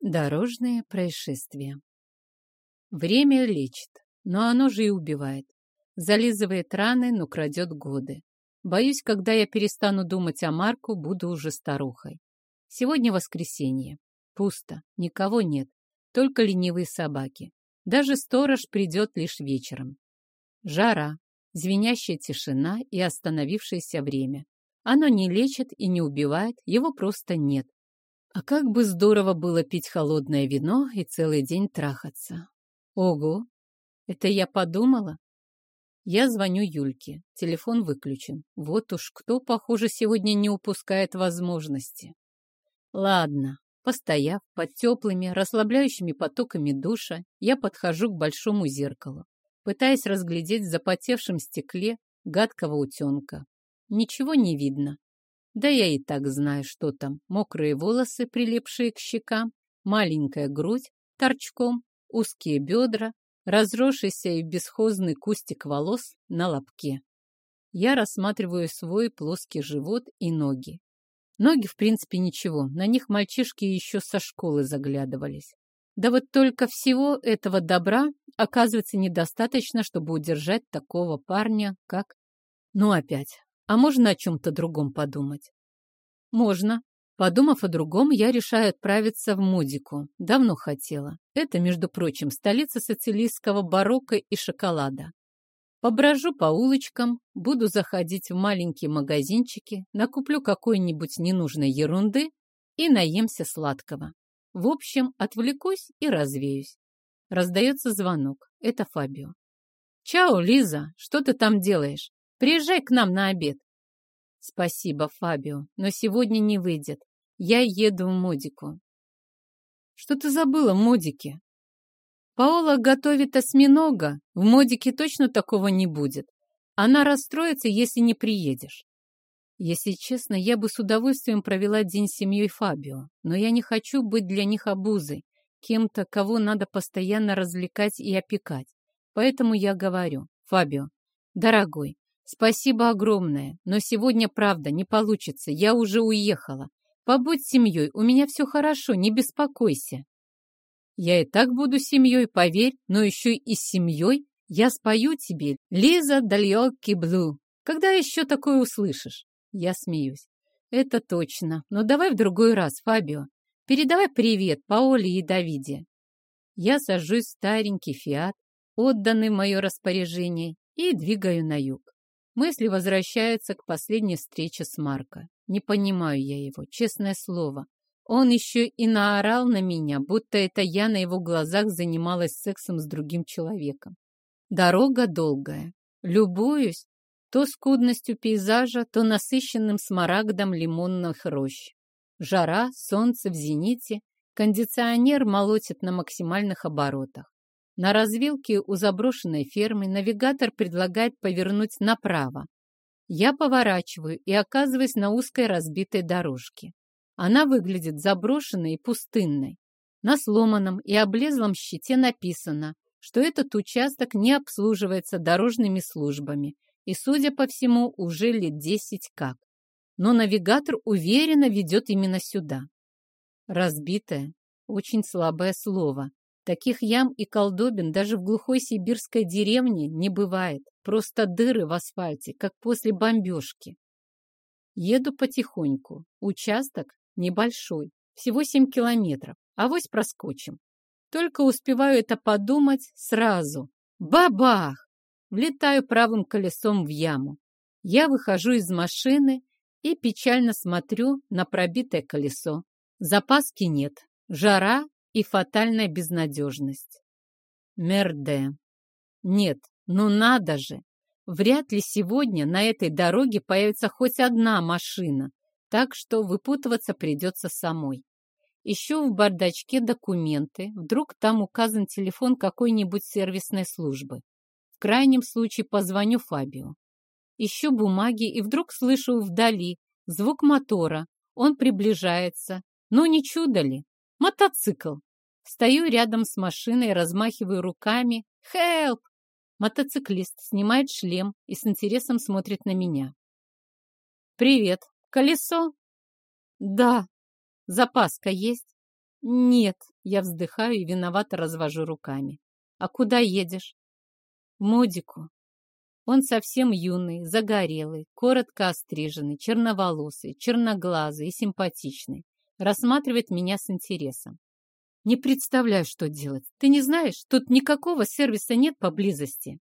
Дорожные происшествия. Время лечит, но оно же и убивает. Зализывает раны, но крадет годы. Боюсь, когда я перестану думать о Марку, буду уже старухой. Сегодня воскресенье. Пусто, никого нет, только ленивые собаки. Даже сторож придет лишь вечером. Жара, звенящая тишина и остановившееся время. Оно не лечит и не убивает, его просто нет. А как бы здорово было пить холодное вино и целый день трахаться. Ого! Это я подумала? Я звоню Юльке. Телефон выключен. Вот уж кто, похоже, сегодня не упускает возможности. Ладно, постояв под теплыми, расслабляющими потоками душа, я подхожу к большому зеркалу, пытаясь разглядеть в запотевшем стекле гадкого утенка. Ничего не видно. Да я и так знаю, что там. Мокрые волосы, прилипшие к щекам, маленькая грудь торчком, узкие бедра, разросшийся и бесхозный кустик волос на лобке. Я рассматриваю свой плоский живот и ноги. Ноги, в принципе, ничего. На них мальчишки еще со школы заглядывались. Да вот только всего этого добра оказывается недостаточно, чтобы удержать такого парня, как... Ну опять, а можно о чем-то другом подумать? Можно. Подумав о другом, я решаю отправиться в Мудику. Давно хотела. Это, между прочим, столица социалистского барокко и шоколада. Поброжу по улочкам, буду заходить в маленькие магазинчики, накуплю какой-нибудь ненужной ерунды и наемся сладкого. В общем, отвлекусь и развеюсь. Раздается звонок. Это Фабио. «Чао, Лиза! Что ты там делаешь? Приезжай к нам на обед. Спасибо, Фабио, но сегодня не выйдет. Я еду в Модику. Что ты забыла в Модике? Паола готовит осьминога. В Модике точно такого не будет. Она расстроится, если не приедешь. Если честно, я бы с удовольствием провела день с семьей Фабио, но я не хочу быть для них обузой, кем-то, кого надо постоянно развлекать и опекать. Поэтому я говорю, Фабио, дорогой, Спасибо огромное, но сегодня правда не получится, я уже уехала. Побудь с семьей, у меня все хорошо, не беспокойся. Я и так буду семьей, поверь, но еще и с семьей я спою тебе «Лиза Дальёки Блу». Когда еще такое услышишь? Я смеюсь. Это точно, но давай в другой раз, Фабио. Передавай привет Паоле и Давиде. Я сажусь в старенький фиат, отданный мое распоряжение, и двигаю на юг. Мысли возвращаются к последней встрече с Марко. Не понимаю я его, честное слово. Он еще и наорал на меня, будто это я на его глазах занималась сексом с другим человеком. Дорога долгая. Любуюсь то скудностью пейзажа, то насыщенным смарагдом лимонных рощ. Жара, солнце в зените, кондиционер молотит на максимальных оборотах. На развилке у заброшенной фермы навигатор предлагает повернуть направо. Я поворачиваю и оказываюсь на узкой разбитой дорожке. Она выглядит заброшенной и пустынной. На сломанном и облезлом щите написано, что этот участок не обслуживается дорожными службами и, судя по всему, уже лет десять как. Но навигатор уверенно ведет именно сюда. Разбитое, очень слабое слово, Таких ям и колдобин даже в глухой сибирской деревне не бывает. Просто дыры в асфальте, как после бомбежки. Еду потихоньку. Участок небольшой, всего 7 километров. Авось проскочим. Только успеваю это подумать сразу. Бабах! Влетаю правым колесом в яму. Я выхожу из машины и печально смотрю на пробитое колесо. Запаски нет. Жара и фатальная безнадежность. Мерде. Нет, ну надо же! Вряд ли сегодня на этой дороге появится хоть одна машина, так что выпутываться придется самой. Ищу в бардачке документы, вдруг там указан телефон какой-нибудь сервисной службы. В крайнем случае позвоню Фабио. Ищу бумаги и вдруг слышу вдали звук мотора. Он приближается. Ну не чудо ли? Мотоцикл. Стою рядом с машиной, размахиваю руками. «Хелп!» Мотоциклист снимает шлем и с интересом смотрит на меня. «Привет! Колесо?» «Да». «Запаска есть?» Нет, я вздыхаю и виновато развожу руками. А куда едешь? В Модику. Он совсем юный, загорелый, коротко остриженный, черноволосый, черноглазый и симпатичный. Рассматривает меня с интересом. Не представляю, что делать. Ты не знаешь, тут никакого сервиса нет поблизости.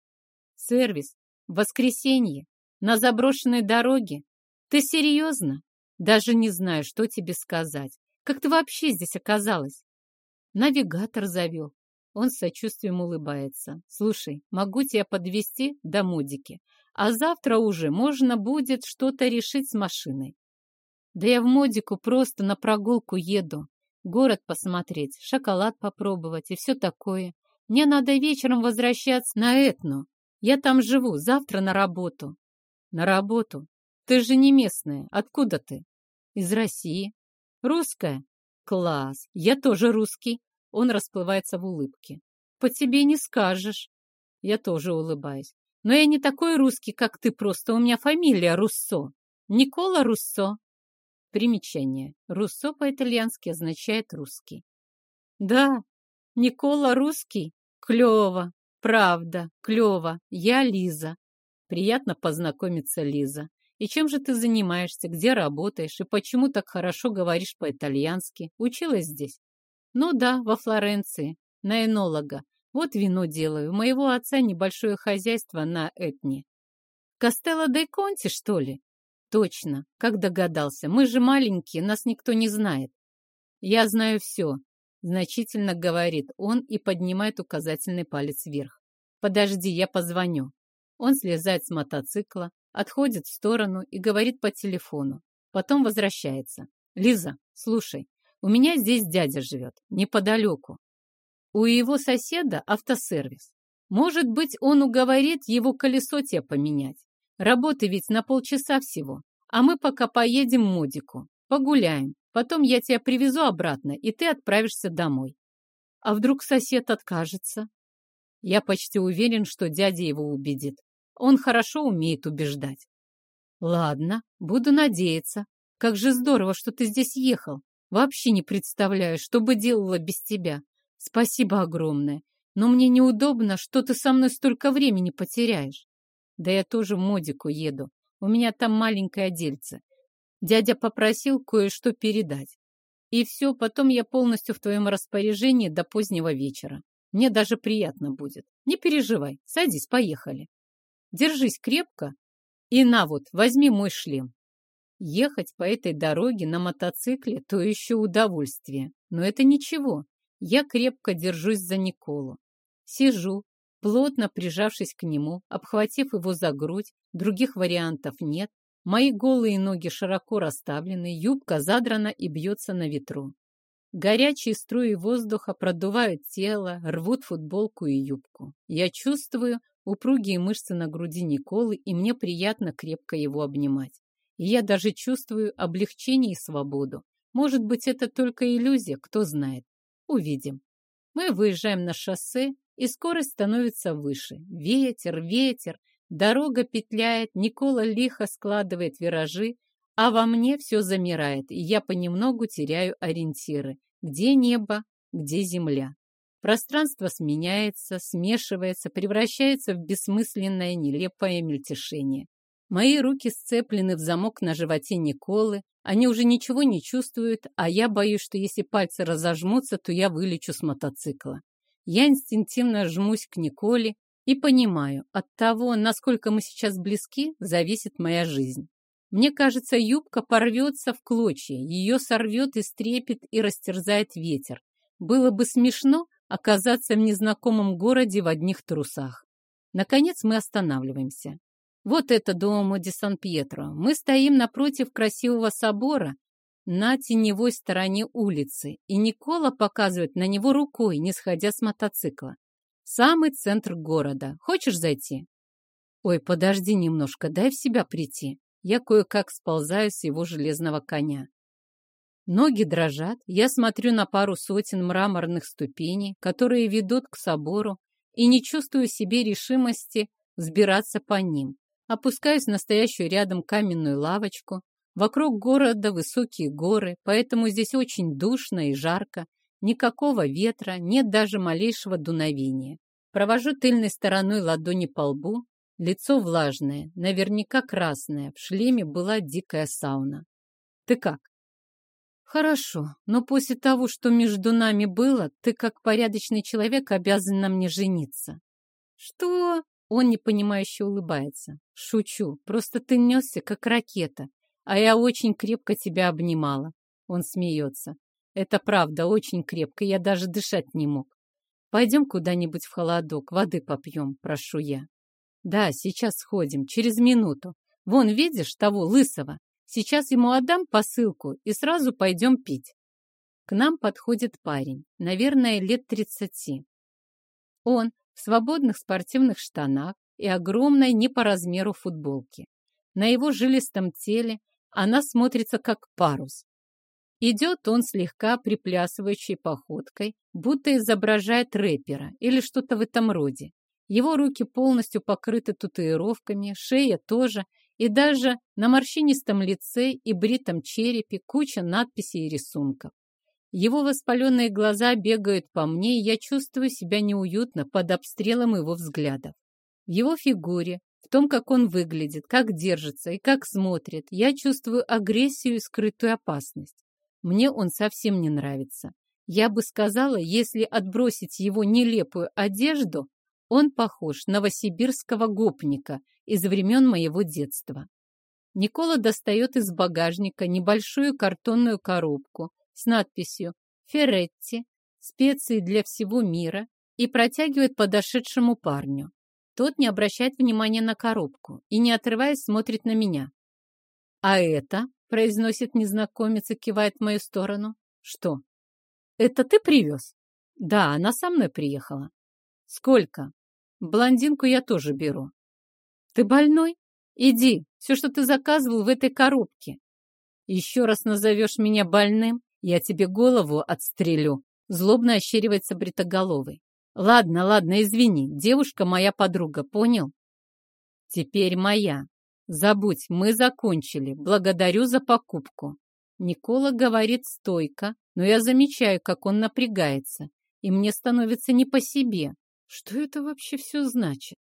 Сервис? В воскресенье? На заброшенной дороге? Ты серьезно? Даже не знаю, что тебе сказать. Как ты вообще здесь оказалась? Навигатор завел. Он с сочувствием улыбается. Слушай, могу тебя подвезти до Модики, а завтра уже можно будет что-то решить с машиной. Да я в Модику просто на прогулку еду. Город посмотреть, шоколад попробовать и все такое. Мне надо вечером возвращаться на Этну. Я там живу, завтра на работу. На работу? Ты же не местная. Откуда ты? Из России. Русская? Класс. Я тоже русский. Он расплывается в улыбке. По тебе не скажешь. Я тоже улыбаюсь. Но я не такой русский, как ты, просто у меня фамилия Руссо. Никола Руссо. Примечание. Руссо по-итальянски означает русский. Да, Никола русский? Клево. Правда, клево. Я Лиза. Приятно познакомиться, Лиза. И чем же ты занимаешься, где работаешь и почему так хорошо говоришь по-итальянски? Училась здесь? Ну да, во Флоренции, на энолога. Вот вино делаю. У моего отца небольшое хозяйство на Этне. Костелло де Конти, что ли? Точно, как догадался. Мы же маленькие, нас никто не знает. Я знаю все, значительно говорит он и поднимает указательный палец вверх. Подожди, я позвоню. Он слезает с мотоцикла, отходит в сторону и говорит по телефону. Потом возвращается. «Лиза, слушай, у меня здесь дядя живет, неподалеку. У его соседа автосервис. Может быть, он уговорит его колесо тебе поменять. Работы ведь на полчаса всего. А мы пока поедем Модику, погуляем. Потом я тебя привезу обратно, и ты отправишься домой. А вдруг сосед откажется? Я почти уверен, что дядя его убедит. Он хорошо умеет убеждать. Ладно, буду надеяться. Как же здорово, что ты здесь ехал. Вообще не представляю, что бы делала без тебя. Спасибо огромное. Но мне неудобно, что ты со мной столько времени потеряешь. Да я тоже в Модику еду. У меня там маленькое дельце. Дядя попросил кое-что передать. И все, потом я полностью в твоем распоряжении до позднего вечера. Мне даже приятно будет. Не переживай. Садись, поехали. Держись крепко и на вот, возьми мой шлем. Ехать по этой дороге на мотоцикле – то еще удовольствие. Но это ничего. Я крепко держусь за Николу. Сижу, плотно прижавшись к нему, обхватив его за грудь, других вариантов нет. Мои голые ноги широко расставлены, юбка задрана и бьется на ветру. Горячие струи воздуха продувают тело, рвут футболку и юбку. Я чувствую, упругие мышцы на груди Николы, и мне приятно крепко его обнимать. И я даже чувствую облегчение и свободу. Может быть, это только иллюзия, кто знает. Увидим. Мы выезжаем на шоссе, и скорость становится выше. Ветер, ветер, дорога петляет, Никола лихо складывает виражи, а во мне все замирает, и я понемногу теряю ориентиры. Где небо, где земля. Пространство сменяется, смешивается, превращается в бессмысленное, нелепое мельтешение. Мои руки сцеплены в замок на животе Николы, они уже ничего не чувствуют, а я боюсь, что если пальцы разожмутся, то я вылечу с мотоцикла. Я инстинктивно жмусь к Николе и понимаю, от того, насколько мы сейчас близки, зависит моя жизнь. Мне кажется, юбка порвется в клочья, ее сорвет, истрепет и растерзает ветер. Было бы смешно, оказаться в незнакомом городе в одних трусах. Наконец мы останавливаемся. Вот это дом Ди Сан-Пьетро. Мы стоим напротив красивого собора на теневой стороне улицы, и Никола показывает на него рукой, не сходя с мотоцикла. Самый центр города. Хочешь зайти? Ой, подожди немножко, дай в себя прийти. Я кое-как сползаю с его железного коня. Ноги дрожат, я смотрю на пару сотен мраморных ступеней, которые ведут к собору, и не чувствую себе решимости взбираться по ним. Опускаюсь в настоящую рядом каменную лавочку. Вокруг города высокие горы, поэтому здесь очень душно и жарко. Никакого ветра, нет даже малейшего дуновения. Провожу тыльной стороной ладони по лбу, лицо влажное, наверняка красное, в шлеме была дикая сауна. Ты как? Хорошо, но после того, что между нами было, ты как порядочный человек обязан на мне жениться. Что? Он непонимающе улыбается. Шучу, просто ты несся, как ракета, а я очень крепко тебя обнимала. Он смеется. Это правда, очень крепко, я даже дышать не мог. Пойдем куда-нибудь в холодок, воды попьем, прошу я. Да, сейчас сходим, через минуту. Вон, видишь того лысого? Сейчас ему отдам посылку и сразу пойдем пить. К нам подходит парень, наверное, лет тридцати. Он в свободных спортивных штанах и огромной не по размеру футболке. На его жилистом теле она смотрится как парус. Идет он слегка приплясывающей походкой, будто изображает рэпера или что-то в этом роде. Его руки полностью покрыты татуировками, шея тоже, и даже на морщинистом лице и бритом черепе куча надписей и рисунков. Его воспаленные глаза бегают по мне, и я чувствую себя неуютно под обстрелом его взглядов. В его фигуре, в том, как он выглядит, как держится и как смотрит, я чувствую агрессию и скрытую опасность. Мне он совсем не нравится. Я бы сказала, если отбросить его нелепую одежду, он похож на новосибирского гопника из времен моего детства. Никола достает из багажника небольшую картонную коробку с надписью «Ферретти», специи для всего мира и протягивает подошедшему парню. Тот не обращает внимания на коробку и, не отрываясь, смотрит на меня. «А это?» — произносит незнакомец и кивает в мою сторону. «Что? Это ты привез?» «Да, она со мной приехала». «Сколько?» Блондинку я тоже беру. Ты больной? Иди, все, что ты заказывал в этой коробке. Еще раз назовешь меня больным, я тебе голову отстрелю. Злобно ощеривается бритоголовый. Ладно, ладно, извини, девушка моя подруга, понял? Теперь моя. Забудь, мы закончили. Благодарю за покупку. Никола говорит стойко, но я замечаю, как он напрягается, и мне становится не по себе. Что это вообще все значит?